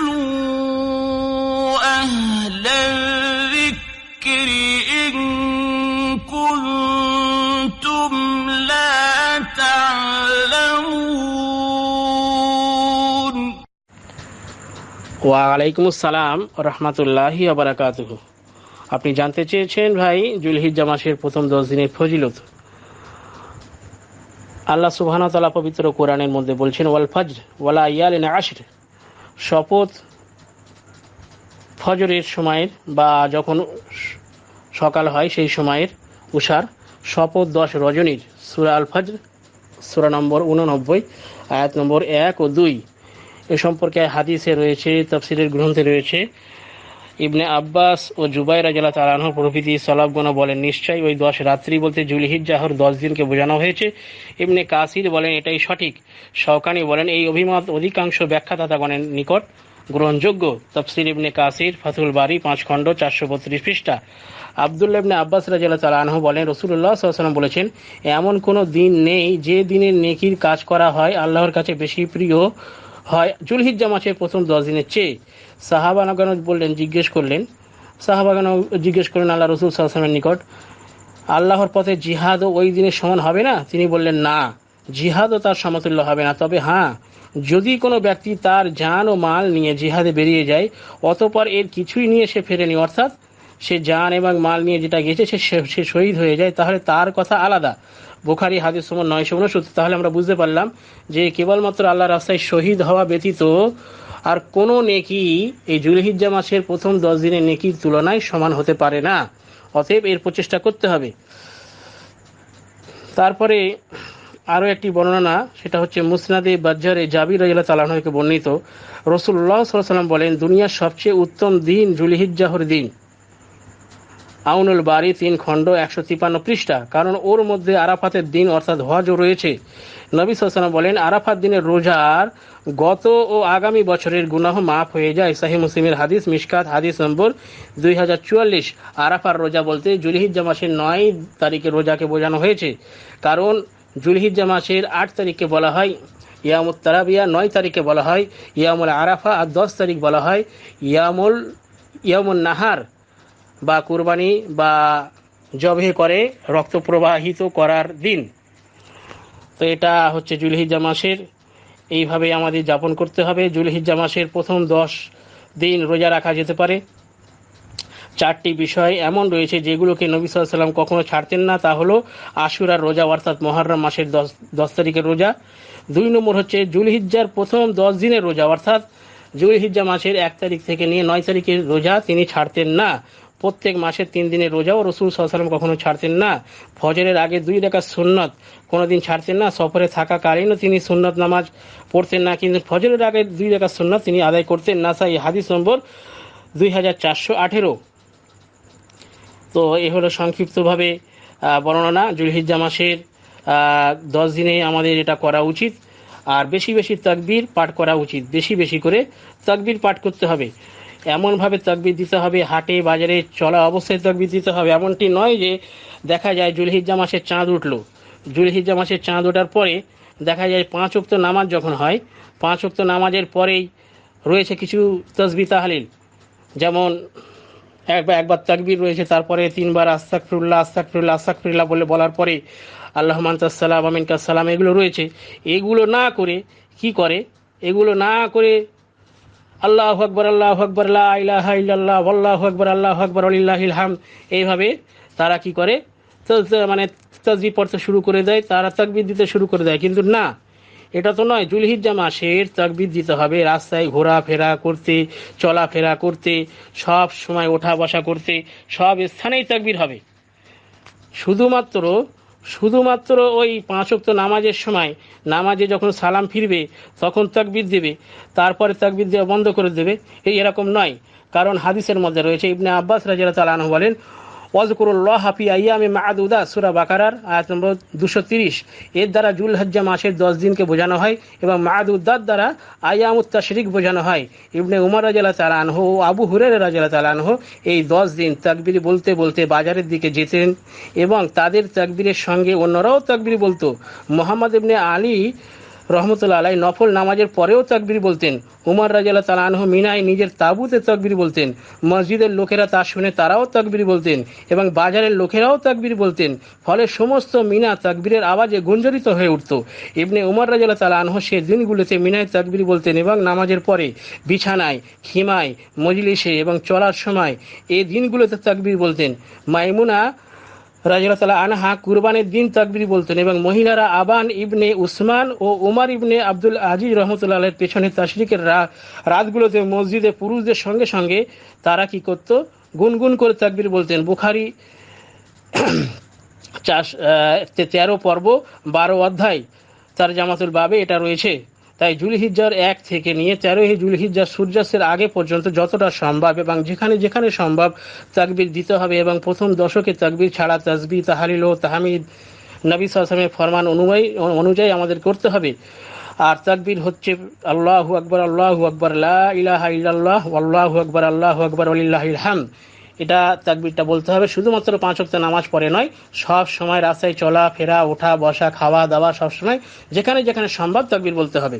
فاسألوا أهل الذكر إن كنتم لا تعلمون ওয়ালাইকুম আসসালাম রহমতুল্লাহি আবরাকাতুহ আপনি জানতে চেয়েছেন ভাই জুলহিজ্জা মাসের প্রথম দশ দিনের ফজিলত আল্লাহ সুবহান তালা পবিত্র কোরআনের মধ্যে বলছেন, ওয়াল ফজর, ওয়ালা ইয়ালিন আশর। শপথ ফজরের সময়ের বা যখন সকাল হয় সেই সময়ের উষার, শপথ দশ রজনীর। সুরা আল ফজর, সুরা নম্বর উননব্বই আয়াত নম্বর এক ও দুই। এ সম্পর্কে হাদিসে রয়েছে, তফসিলের গ্রন্থে রয়েছে ইবনে আব্বাস ও জুবাই রাজালা তালাহ প্রভৃতি সলাবগণ বলেন, নিশ্চয়ই ওই দশ রাত্রি বলতে জুলহিজ্জাহর দশ দিনকে বোঝানো হয়েছে। ইবনে কাসির বলেন, এটাই সঠিক। শওকানি বলেন, এই অভিমত অধিকাংশ ব্যাখ্যাদাতাগণের নিকট গ্রহণযোগ্য। তফসির ইবনে কাসির ফাতুল বাড়ি পাঁচ খণ্ড, চারশো বত্রিশ পৃষ্ঠা। আবদুল্লাহ ইবনে আব্বাস রাজিয়াল তালাহ বলেন রসুল্লাহ সাল্লাম বলেছেন, এমন কোনো দিন নেই যে দিনের নেকির কাজ করা হয় আল্লাহর কাছে বেশি প্রিয় হয়। জুলহিজ্জা মাসের প্রথম দশ দিনের চেয়ে সাহাবানগণ বললেন, জিজ্ঞেস করলেন সাহাবাগান জিজ্ঞেস করলেন আল্লাহ রসুল সাল্লামের নিকট, আল্লাহর পথে জিহাদও ওই দিনের সমান হবে না? তিনি বললেন, না, জিহাদও তার সমতুল্য হবে না। তবে হ্যাঁ যদি কোনো ব্যক্তি তার যান ও মাল নিয়ে জিহাদে বেরিয়ে যায়, অতপর এর কিছুই নিয়ে সে ফেরেনি, অর্থাৎ সে যান এবং মাল নিয়ে যেটা গেছে সে সে শহীদ হয়ে যায়, তাহলে তার কথা আলাদা। বোখারি হাদিস সময় নয়শো উনসত্তর। তাহলে আমরা বুঝতে পারলাম যে কেবলমাত্র আল্লাহ রাস্তায় শহীদ হওয়া ব্যতীত আর কোনো নেকি এই জুলহিজ্জা মাসের প্রথম দশ দিনের নেকির তুলনায় সমান হতে পারে না। অতএব এর প্রচেষ্টা করতে হবে। তারপরে আরও একটি বর্ণনা, সেটা হচ্ছে মুসনাদে বাজ্জারে জাবির রাজিল্লা তালাহকে বর্ণিত। রসুল্লাহ সাল্লাম বলেন, দুনিয়ার সবচেয়ে উত্তম দিন জুলিহিজ্জাহর দিন। আউনুল বাড়ি তিন খণ্ড একশো তিপান্ন পৃষ্ঠা। কারণ ওর মধ্যে আরাফাতের দিন অর্থাৎ হজও রয়েছে। নবী সাল্লাম বলেন, আরাফাত দিনের রোজার গত ও আগামী বছরের গুনাহ মাফ হয়ে যায়। সাহি মুসলিমের হাদিস মিসকাত হাদিস নম্বর দুই হাজার চুয়াল্লিশ। আরাফার রোজা বলতে জুলহিজ্জা মাসের নয় তারিখে রোজাকে বোঝানো হয়েছে। কারণ জুলহিজ্জা মাসের আট তারিখকে বলা হয় ইয়ামুল তারাবিয়া নয় তারিখে বলা হয়, ইয়ামুল আরাফা আর দশ তারিখ বলা হয়, ইয়ামুল ইয়ামুল নাহার। বা কুরবানি বা জবে করে রক্ত প্রবাহিত করার দিন। তো এটা হচ্ছে জুলহিজ্জা মাসের। এইভাবে আমাদের যাপন করতে হবে। জুলহিজ্জা মাসের প্রথম দশ দিন রোজা রাখা যেতে পারে। চারটি বিষয় এমন রয়েছে যেগুলোকে নবী সাল্লাম কখনো ছাড়তেন না। তা হলো আশুরার রোজা অর্থাৎ মহারম মাসের দশ দশ তারিখের রোজা। দুই নম্বর হচ্ছে জুলহিজ্জার প্রথম দশ দিনের রোজা। অর্থাৎ জুলহিজ্জা মাসের এক তারিখ থেকে নিয়ে নয় তারিখের রোজা তিনি ছাড়তেন না। প্রত্যেক মাসের তিন দিনের রোজাও রসুল সাল্লাম কখনো ছাড়তেন না। ফজরের আগে দুই রেখা সুন্নত, কোনোদিন ছাড়তেন না। সফরে থাকাকালীনও তিনি সুন্নত নামাজ পড়তেন না, কিন্তু ফজরের আগে দুই রেখা সুন্নত তিনি আদায় করতেন। না সাই হাদিস নম্বর দুই হাজার চারশো আঠেরো। তো এ হলো সংক্ষিপ্তভাবে বর্ণনা। জুলহিজ্জা মাসের দশ দিনে আমাদের এটা করা উচিত। আর বেশি বেশি তকবির পাঠ করা উচিত। বেশি বেশি করে তকবির পাঠ করতে হবে। এমনভাবে তকবির দিতে হবে, হাটে, বাজারে চলা অবস্থায় তকবির দিতে হবে। এমনটি নয় যে দেখা যায় জুলহিজ্জা মাসের চাঁদ উঠল। জুলহিজ্জা মাসের চাঁদ ওঠার পরে দেখা যায় পাঁচ অক্ত নামাজ যখন হয়, পাঁচ অক্ত নামাজের পরেই রয়েছে কিছু তসবি তাহলিল। যেমন, একবার একবার তাকবির রয়েছে, তারপরে তিনবার আস্তাক ফিরুল্লাহ আস্তাক ফিরুল্লাহ আস্তাক ফিরুল্লাহ বলে বলার পরে আল্লাহ মান্তাসাল্লাম আমিনকাসাল্লাম এগুলো রয়েছে। এগুলো না করে কি করে? এগুলো না করে আল্লাহ আকবর আল্লাহ আকবর আল্লাহ আল্লাহ আকবর আল্লাহ আকবর আলিল্লাহাম এইভাবে তারা কি করে? মানে তসবি পড়তে শুরু করে দেয়, তারা তকবির দিতে শুরু করে দেয়। কিন্তু না, এটা তো নয়, জুলহিজ্জা মাসের তকবির দিতে হবে, রাস্তায় ঘোরাফেরা করতে, চলাফেরা করতে, সব সময় ওঠা বসা করতে, সব স্থানেই তকবির হবে। শুধুমাত্র শুধুমাত্র ওই পাঁচক্ত নামাজের সময়, নামাজে যখন সালাম ফিরবে, তখন তাকবির দেবে, তারপরে তাকবির দেওয়া বন্ধ করে দেবে, এই এরকম নয়। কারণ হাদিসের মধ্যে রয়েছে, ইবনে আব্বাস রাজিয়াল তালানহ বলেন ওয়াজকুরুল্লাহ হাফি আইয়ামে মাহাদুদা সুরা বাকারার আয়াত নম্বর দুশো তিরিশ। এর দ্বারা জুল হজ্জা মাসের দশ দিনকে বোঝানো হয় এবং মাহাদুদ্দার দ্বারা আয়ামুত তাশরিক বোঝানো হয়। ইবনে উমর রাজাল্লাহ তালানহ ও আবু হুরের রাজাল্লাহ তালানহ এই দশ দিন তাকবির বলতে বলতে বাজারের দিকে যেতেন এবং তাদের তাকবিরের সঙ্গে অন্যরাও তাকবির বলতো। মোহাম্মদ ইবনে আলী রহমতুল্লাহ আলাই নফল নামাজের পরেও তকবির বলতেন। উমর রাজিয়াল্লাহ তালা আনহু মিনায় নিজের তাবুতে তকবির বলতেন। মসজিদের লোকেরা তা শুনে তারাও তকবির বলতেন এবং বাজারের লোকেরাও তাকবির বলতেন। ফলে সমস্ত মিনা তাকবীরের আওয়াজে গুঞ্জরিত হয়ে উঠত। ইবনে উমর রাজিয়াল্লাহ তালা আনহু সে দিনগুলোতে মিনায় তাকবির বলতেন এবং নামাজের পরে বিছানায়, খিমায়, মজলিসে এবং চলার সময় এই দিনগুলোতে তাকবির বলতেন। মাইমুনা রাজিয়াল্লাহ আনহা কুরবানের দিন তাকবির বলতেন এবং মহিলারা আবান ইবনে উসমান ও উমার ইবনে আব্দুল আজিজ রহমতুল্লাহ আলের পেছনে তাশরিকের রাতগুলোতে মসজিদে পুরুষদের সঙ্গে সঙ্গে তারা কি করত? গুনগুন করে তাকবির বলতেন। বুখারি চাষ তেরো পর্ব, বারো অধ্যায় তার জামাতুল বাবে এটা রয়েছে। তাই জুলহিজ্জার এক থেকে নিয়ে তেরোই জুলহিজ্জার সূর্যাস্তের আগে পর্যন্ত যতটা সম্ভব এবং যেখানে যেখানে সম্ভব তাকবির দিতে হবে এবং প্রথম দশকে তাকবির ছাড়া তাসবি তাহালিল তাহমিদ নবী সালামের ফরমান অনুযায়ী অনুযায়ী আমাদের করতে হবে। আর তাকবির হচ্ছে আল্লাহু আকবর আল্লাহু আকবর, লা ইলাহা ইল্লাল্লাহ আল্লাহু আকবর আল্লাহু আকবর আলিল্লাহিল হামদ। এটা তাকবিরটা বলতে হবে। শুধুমাত্র পাঁচ ওয়াক্ত নামাজ পড়ে নয়, সব সময় রাস্তায় চলা, ফেরা, ওঠা, বসা, খাওয়া, দাওয়া সব সময় যেখানে যেখানে সম্ভব তাকবির বলতে হবে।